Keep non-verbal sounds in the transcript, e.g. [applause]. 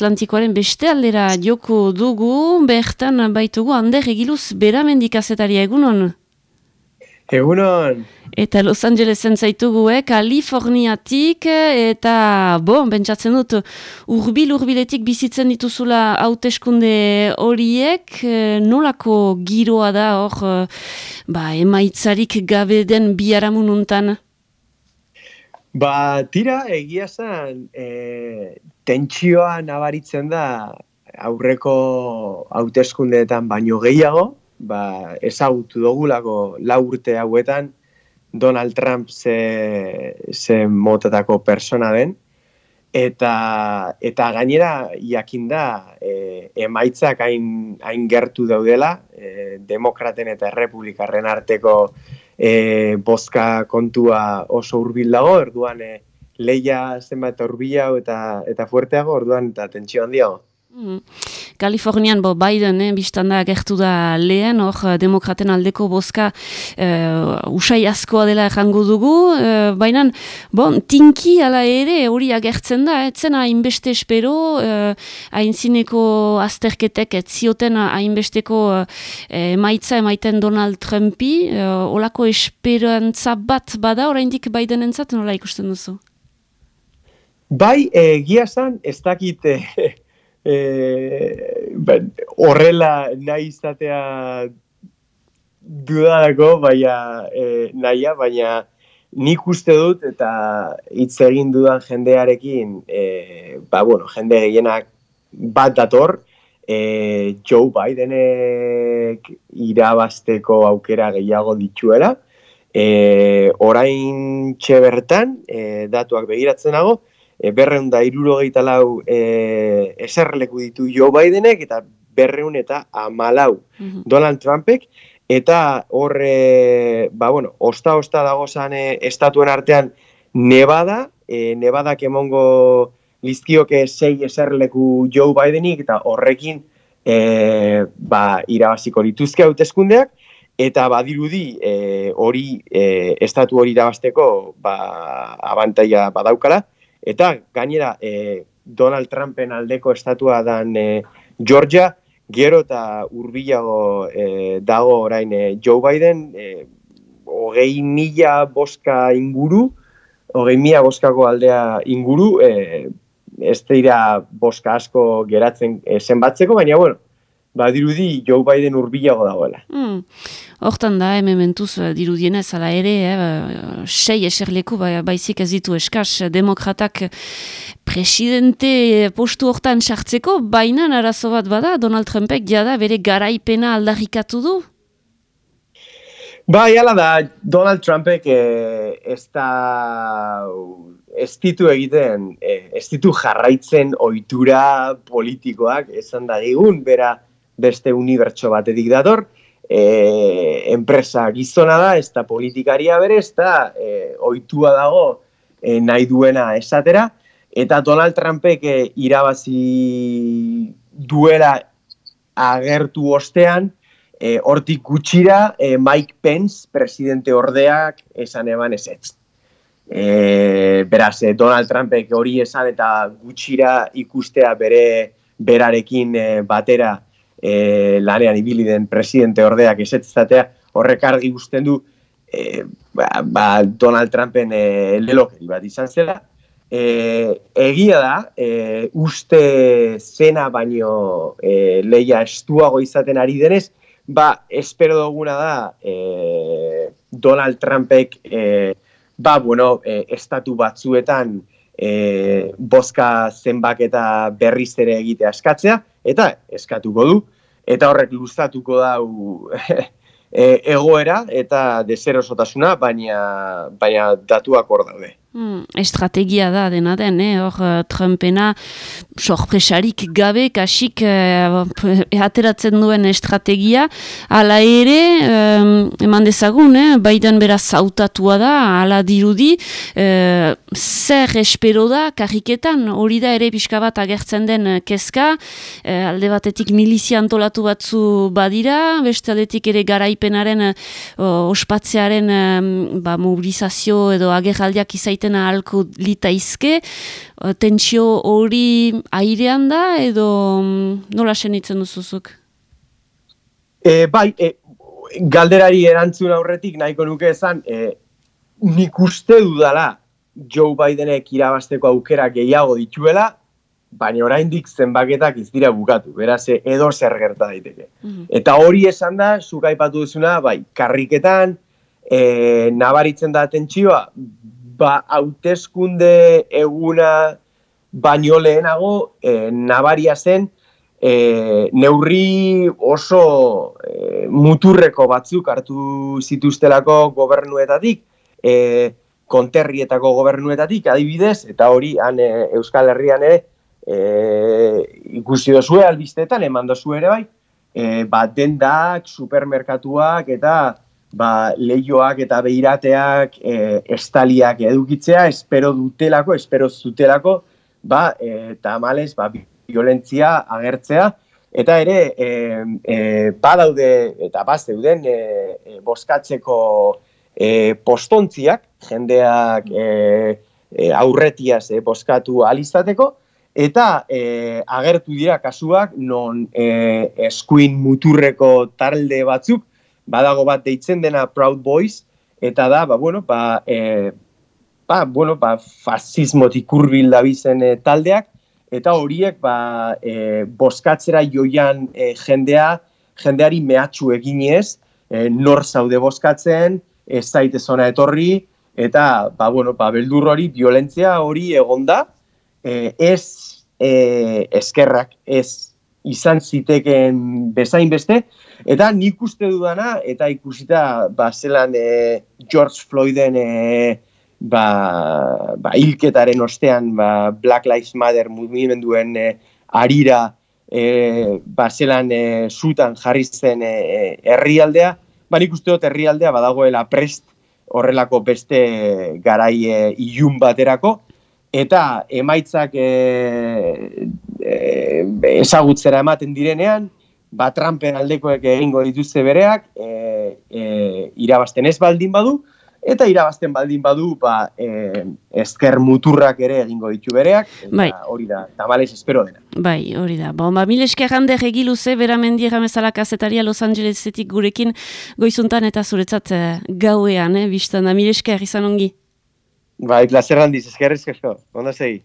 Atlantikoaren beste aldera joko dugu, bertan baitugu, Ander egiluz beramendik azetaria egunon? Egunon! Eta Los Angelesen zaitugu, eh? Kaliforniatik, eta, bo, bentsatzen dut, urbil-urbiletik bizitzen dituzula hauteskunde horiek, nolako giroa da hor, ba, emaitzarik gabe den biaramununtan? Ba, tira, egia zen, e, tentsioa nabaritzen da aurreko hauteskundeetan baino gehiago, ba, ezagutu dugulako lau urte hauetan Donald Trump ze, ze motatako persona den, eta, eta gainera jakin da e, emaitzak hain, hain gertu daudela, e, demokraten eta republikarren arteko e, bozka kontua oso hurbil dago, orduan e, leia zenbat hurbila eta eta fuerteago, orduan eta tentsio handiago. Mm. Kalifornian, bo, Biden, eh, biztanda gertu da lehen, hor, eh, demokraten aldeko bozka uh, usai askoa dela errango dugu, uh, baina, bon, tinki ala ere hori agertzen da, etzen hainbeste espero, hainzineko azterketek, ez zioten hainbesteko uh, emaitza emaiten Donald Trumpi, uh, olako esperantza bat bada, oraindik Biden entzat, nola ikusten duzu? Bai, egia zan, ez dakit, e, [laughs] ben, horrela nahi izatea dudalako, baina e, nahia, baina nik uste dut eta hitz egin dudan jendearekin, e, ba, bueno, jende gehienak bat dator, e, Joe Bidenek irabasteko aukera gehiago dituela, e, orain txebertan, e, datuak begiratzen nago, e, berreun da irurogeita lau e, eserleku ditu Joe Bidenek eta berreun eta amalau mhm. Donald Trumpek, eta horre, ba bueno, osta-osta dago zan e, estatuen artean Nevada, e, Nevada kemongo lizkioke sei eserleku Joe Bidenik, eta horrekin e, ba, irabaziko lituzke hauteskundeak, eta badirudi e, hori e, estatu hori irabazteko ba, abantaia badaukala, Eta gainera e, Donald Trumpen aldeko estatua dan e, Georgia, gero eta urbilago e, dago orain e, Joe Biden, e, hogei mila boska inguru, hogei mila boskako aldea inguru, e, ez dira boska asko geratzen e, zenbatzeko, baina bueno, badirudi Joe Biden urbilago dagoela. Hmm. Hortan da, hemen mentuz, eh, dirudienez, ala ere, eh, ba, sei eserleku, ba, baizik ez ditu eskaz, demokratak presidente postu hortan sartzeko, baina arazo bat bada, Donald Trumpek jada bere garaipena aldarrikatu du? Ba, jala da, Donald Trumpek eh, ez da ez ditu egiten, eh, ez ditu jarraitzen ohitura politikoak, esan da bera, beste unibertso batetik dator, e, enpresa gizona da, ez da politikaria bere, ez da e, oitua dago e, nahi duena esatera, eta Donald Trumpek e, irabazi duela agertu ostean, e, hortik gutxira e, Mike Pence, presidente ordeak, esan eban ez ez. E, beraz, e, Donald Trumpek hori esan eta gutxira ikustea bere berarekin e, batera e, lanean ibili den presidente ordeak esetzatea horrek argi guzten du e, ba, ba, Donald Trumpen e, lelokeri bat izan zela. E, egia da, e, uste zena baino e, leia estuago izaten ari denez, ba, espero duguna da e, Donald Trumpek e, ba, bueno, e, estatu batzuetan e, bozka zenbak eta berriz ere egite askatzea, eta eskatuko du, eta horrek luzatuko dau [laughs] e, egoera eta deserosotasuna, baina, baina datuak hor daude. Hmm, estrategia da dena den, eh? hor uh, Trumpena sorpresarik gabe, kasik uh, ateratzen duen estrategia, ala ere, um, eman dezagun, eh? baidan beraz zautatua da, ala dirudi, uh, zer espero da, karriketan, hori da ere pixka bat agertzen den kezka, uh, alde batetik milizia antolatu batzu badira, beste aldetik ere garaipenaren uh, ospatzearen um, ba, mobilizazio edo agerraldiak izait egiten ahalko litaizke, tentsio hori airean da edo mm, nola senitzen duzuzuk? E, bai, e, galderari erantzun aurretik nahiko nuke esan, e, nik uste dudala Joe Bidenek irabasteko aukera gehiago dituela, baina oraindik zenbaketak ez dira bukatu, beraz edo zer gerta daiteke. Mhm. Eta hori esan da, zuk aipatu duzuna, bai, karriketan, e, nabaritzen da tentsioa, ba, hauteskunde eguna baino lehenago, e, nabaria zen, e, neurri oso e, muturreko batzuk hartu zituztelako gobernuetatik, e, konterrietako gobernuetatik, adibidez, eta hori han e, Euskal Herrian ere, e, ikusi dozue albistetan, eman dozu ere bai, e, ba, dendak, supermerkatuak eta ba, lehioak eta behirateak e, estaliak edukitzea, espero dutelako, espero zutelako, ba, e, eta males, ba, violentzia agertzea, eta ere, e, e, badaude, eta bazeuden, e, e, boskatzeko e, postontziak, jendeak e, e, aurretiaz e, boskatu alizateko, Eta e, agertu dira kasuak non e, eskuin muturreko talde batzuk, badago bat deitzen dena Proud Boys, eta da, ba, bueno, ba, e, ba, bueno, ba, fasismotik urbil dabizen e, taldeak, eta horiek ba, e, boskatzera joian e, jendea, jendeari mehatxu eginez, e, nor zaude boskatzen, ez zaite zona etorri, eta, ba, bueno, ba, beldur hori, violentzia hori egonda, e, ez e, eskerrak, ez izan ziteken bezain beste, eta nik uste dudana, eta ikusita ba, zelan e, George Floyden e, ba, ba, ilketaren ostean ba, Black Lives Matter mugimenduen e, arira e, ba, zelan e, zutan jarri zen e, herrialdea, ba, nik uste dut herrialdea badagoela prest horrelako beste garai e, ilun baterako, eta emaitzak e, e, ezagutzera ematen direnean, ba Trumpen aldekoek egingo dituzte bereak, e, e, irabazten ez baldin badu, eta irabazten baldin badu, ba, e, esker muturrak ere egingo ditu bereak, eta bai. hori da, tamales espero dena. Bai, hori da. Bon, ba, mil esker hande regiluze, bera mendiera ramezala kazetaria Los Angelesetik gurekin goizuntan eta zuretzat gauean, eh, biztan da, mil esker izan ongi. Bai, placer handiz, eskerrizko, ondo segi.